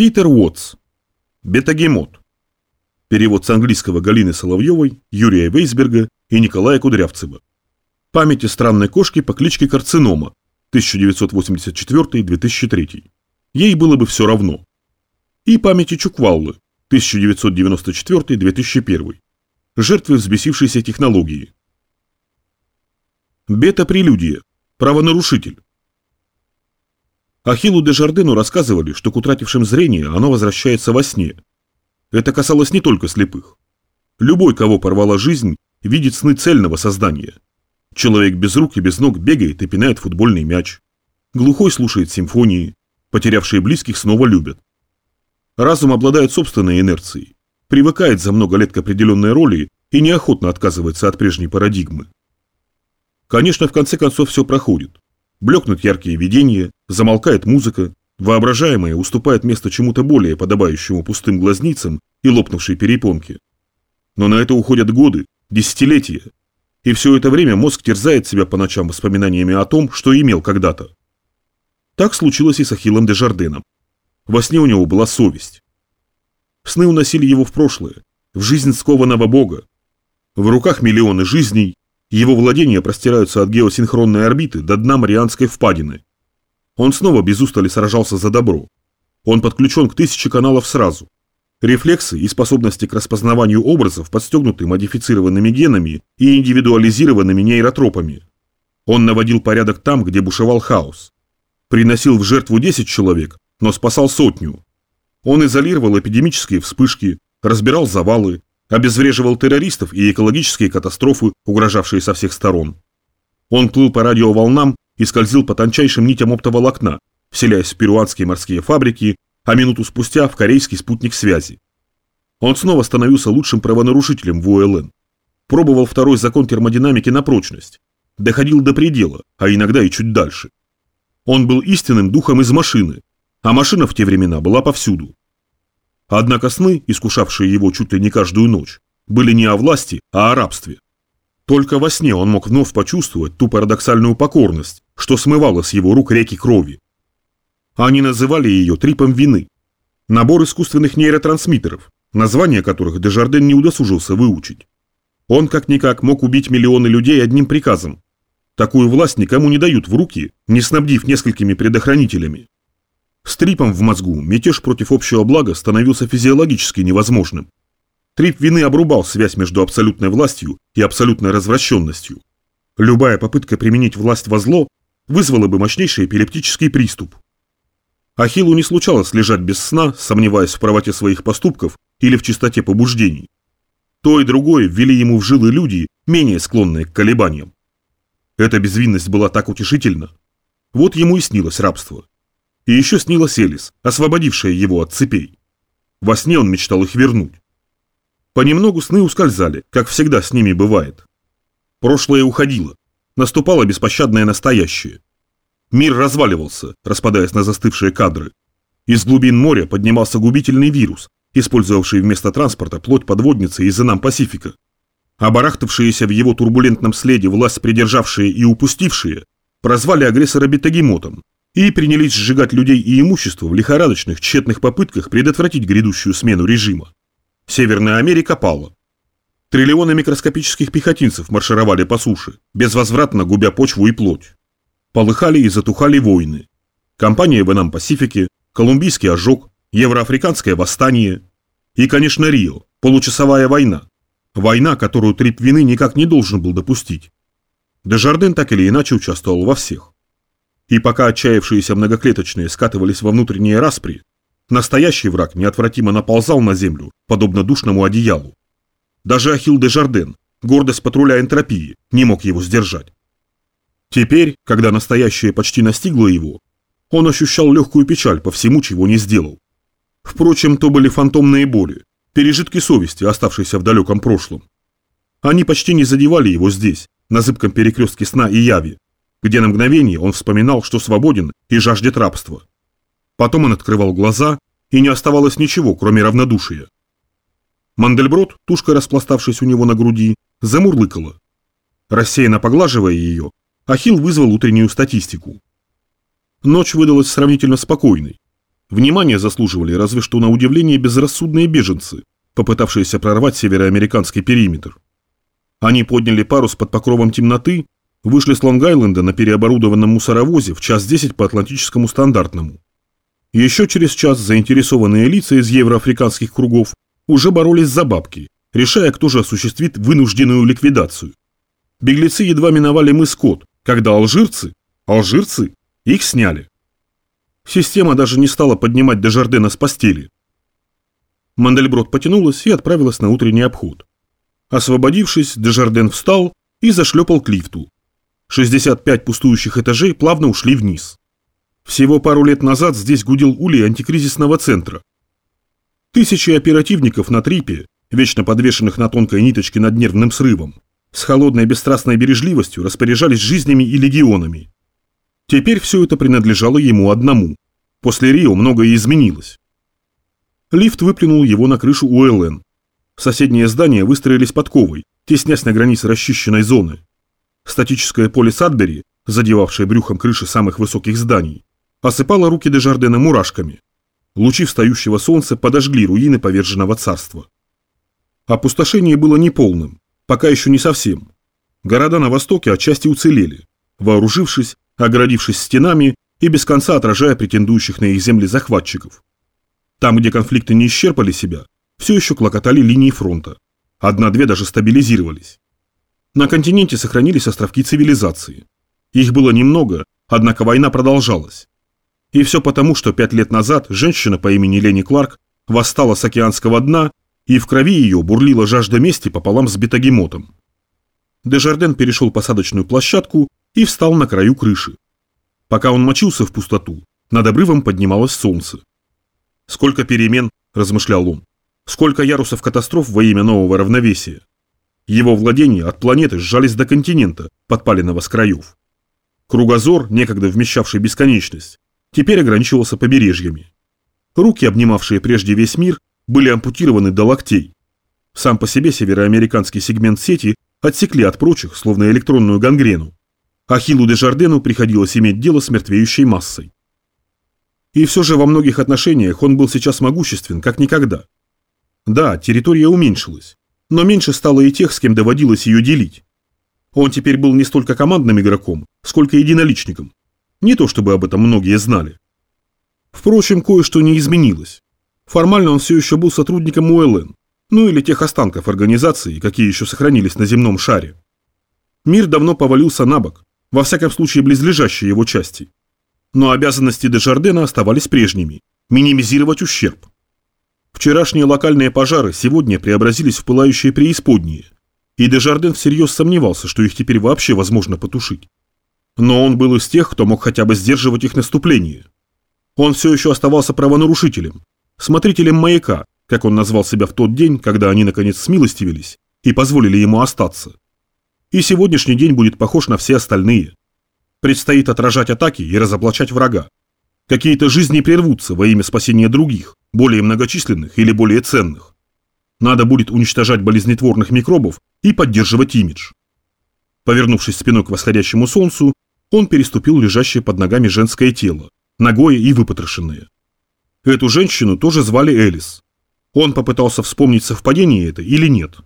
Питер Уотс. Бетагемот. Перевод с английского Галины Соловьевой, Юрия Вейсберга и Николая Кудрявцева. Памяти странной кошки по кличке Карцинома, 1984-2003. Ей было бы все равно. И памяти Чукваллы, 1994-2001. Жертвы взбесившейся технологии. Бета-прелюдия. Правонарушитель. Ахиллу де Жардену рассказывали, что к утратившим зрение оно возвращается во сне. Это касалось не только слепых. Любой, кого порвала жизнь, видит сны цельного создания. Человек без рук и без ног бегает и пинает футбольный мяч. Глухой слушает симфонии. Потерявшие близких снова любят. Разум обладает собственной инерцией, привыкает за много лет к определенной роли и неохотно отказывается от прежней парадигмы. Конечно, в конце концов все проходит. Блекнут яркие видения, замолкает музыка, воображаемое уступает место чему-то более подобающему пустым глазницам и лопнувшей перепонке. Но на это уходят годы, десятилетия, и все это время мозг терзает себя по ночам воспоминаниями о том, что имел когда-то. Так случилось и с Ахиллом де Жарденом. Во сне у него была совесть. Сны уносили его в прошлое, в жизнь скованного бога. В руках миллионы жизней, его владения простираются от геосинхронной орбиты до дна Марианской впадины. Он снова без устали сражался за добро. Он подключен к тысяче каналов сразу. Рефлексы и способности к распознаванию образов подстегнуты модифицированными генами и индивидуализированными нейротропами. Он наводил порядок там, где бушевал хаос. Приносил в жертву 10 человек, но спасал сотню. Он изолировал эпидемические вспышки, разбирал завалы, обезвреживал террористов и экологические катастрофы, угрожавшие со всех сторон. Он плыл по радиоволнам и скользил по тончайшим нитям оптоволокна, вселяясь в перуанские морские фабрики, а минуту спустя в корейский спутник связи. Он снова становился лучшим правонарушителем в УЛН. Пробовал второй закон термодинамики на прочность. Доходил до предела, а иногда и чуть дальше. Он был истинным духом из машины, а машина в те времена была повсюду. Однако сны, искушавшие его чуть ли не каждую ночь, были не о власти, а о рабстве. Только во сне он мог вновь почувствовать ту парадоксальную покорность, что смывало с его рук реки крови. Они называли ее трипом вины. Набор искусственных нейротрансмиттеров, название которых Дежарден не удосужился выучить. Он как-никак мог убить миллионы людей одним приказом. Такую власть никому не дают в руки, не снабдив несколькими предохранителями. С трипом в мозгу мятеж против общего блага становился физиологически невозможным. Трип вины обрубал связь между абсолютной властью и абсолютной развращенностью. Любая попытка применить власть во зло вызвала бы мощнейший эпилептический приступ. Ахиллу не случалось лежать без сна, сомневаясь в правоте своих поступков или в чистоте побуждений. То и другое ввели ему в жилы люди, менее склонные к колебаниям. Эта безвинность была так утешительна. Вот ему и снилось рабство. И еще снилась Элис, освободившая его от цепей. Во сне он мечтал их вернуть. Понемногу сны ускользали, как всегда с ними бывает. Прошлое уходило. Наступало беспощадное настоящее. Мир разваливался, распадаясь на застывшие кадры. Из глубин моря поднимался губительный вирус, использовавший вместо транспорта плоть подводницы из Инам Пасифика. А барахтавшиеся в его турбулентном следе власть придержавшие и упустившие прозвали агрессора бетагемотом и принялись сжигать людей и имущество в лихорадочных, тщетных попытках предотвратить грядущую смену режима. Северная Америка пала. Триллионы микроскопических пехотинцев маршировали по суше, безвозвратно губя почву и плоть. Полыхали и затухали войны. Компания в Энам Пасифике, Колумбийский ожог, Евроафриканское восстание и, конечно, Рио, получасовая война. Война, которую Трип вины никак не должен был допустить. Дежарден так или иначе участвовал во всех. И пока отчаявшиеся многоклеточные скатывались во внутренние распри, настоящий враг неотвратимо наползал на землю, подобно душному одеялу. Даже Ахилл де Жарден, гордость патруля энтропии, не мог его сдержать. Теперь, когда настоящее почти настигло его, он ощущал легкую печаль по всему, чего не сделал. Впрочем, то были фантомные боли, пережитки совести, оставшиеся в далеком прошлом. Они почти не задевали его здесь, на зыбком перекрестке сна и яви, где на мгновение он вспоминал, что свободен и жаждет рабства. Потом он открывал глаза, и не оставалось ничего, кроме равнодушия. Мандельброд, тушкой распластавшись у него на груди, замурлыкала. Рассеянно поглаживая ее, Ахилл вызвал утреннюю статистику. Ночь выдалась сравнительно спокойной. Внимание заслуживали разве что на удивление безрассудные беженцы, попытавшиеся прорвать североамериканский периметр. Они подняли парус под покровом темноты, вышли с Лонг-Айленда на переоборудованном мусоровозе в час десять по атлантическому стандартному. Еще через час заинтересованные лица из евроафриканских кругов уже боролись за бабки, решая, кто же осуществит вынужденную ликвидацию. Беглецы едва миновали мыс Кот, когда алжирцы, алжирцы, их сняли. Система даже не стала поднимать Дежардена с постели. Мандельброд потянулась и отправилась на утренний обход. Освободившись, Дежарден встал и зашлепал к лифту. 65 пустующих этажей плавно ушли вниз. Всего пару лет назад здесь гудел улей антикризисного центра. Тысячи оперативников на трипе, вечно подвешенных на тонкой ниточке над нервным срывом, с холодной бесстрастной бережливостью распоряжались жизнями и легионами. Теперь все это принадлежало ему одному. После Рио многое изменилось. Лифт выплюнул его на крышу УЛН. Соседние здания выстроились подковой, теснясь на границе расчищенной зоны. Статическое поле Садбери, задевавшее брюхом крыши самых высоких зданий, осыпало руки Дежардена мурашками. Лучи встающего солнца подожгли руины поверженного царства. Опустошение было неполным, пока еще не совсем. Города на востоке отчасти уцелели, вооружившись, оградившись стенами и без конца отражая претендующих на их земли захватчиков. Там, где конфликты не исчерпали себя, все еще клокотали линии фронта. Одна-две даже стабилизировались. На континенте сохранились островки цивилизации. Их было немного, однако война продолжалась. И все потому, что пять лет назад женщина по имени Лени Кларк восстала с океанского дна и в крови ее бурлила жажда мести пополам с бетагемотом. Дежарден перешел посадочную площадку и встал на краю крыши. Пока он мочился в пустоту, над обрывом поднималось солнце. «Сколько перемен», – размышлял он, – «сколько ярусов катастроф во имя нового равновесия». Его владения от планеты сжались до континента, подпаленного с краев. Кругозор, некогда вмещавший бесконечность, теперь ограничивался побережьями. Руки, обнимавшие прежде весь мир, были ампутированы до локтей. Сам по себе североамериканский сегмент сети отсекли от прочих, словно электронную гангрену. Ахиллу де Жардену приходилось иметь дело с мертвеющей массой. И все же во многих отношениях он был сейчас могуществен, как никогда. Да, территория уменьшилась, но меньше стало и тех, с кем доводилось ее делить. Он теперь был не столько командным игроком, сколько единоличником. Не то чтобы об этом многие знали. Впрочем, кое-что не изменилось. Формально он все еще был сотрудником УЛН, ну или тех останков организации, какие еще сохранились на земном шаре. Мир давно повалился на бок, во всяком случае близлежащие его части. Но обязанности Дежардена оставались прежними – минимизировать ущерб. Вчерашние локальные пожары сегодня преобразились в пылающие преисподние, и Дежарден всерьез сомневался, что их теперь вообще возможно потушить. Но он был из тех, кто мог хотя бы сдерживать их наступление. Он все еще оставался правонарушителем, смотрителем маяка, как он назвал себя в тот день, когда они наконец смилостивились и позволили ему остаться. И сегодняшний день будет похож на все остальные. Предстоит отражать атаки и разоблачать врага. Какие-то жизни прервутся во имя спасения других, более многочисленных или более ценных. Надо будет уничтожать болезнетворных микробов и поддерживать имидж. Повернувшись спиной к восходящему солнцу, он переступил лежащее под ногами женское тело, ногое и выпотрошенное. Эту женщину тоже звали Элис. Он попытался вспомнить, совпадение это или нет.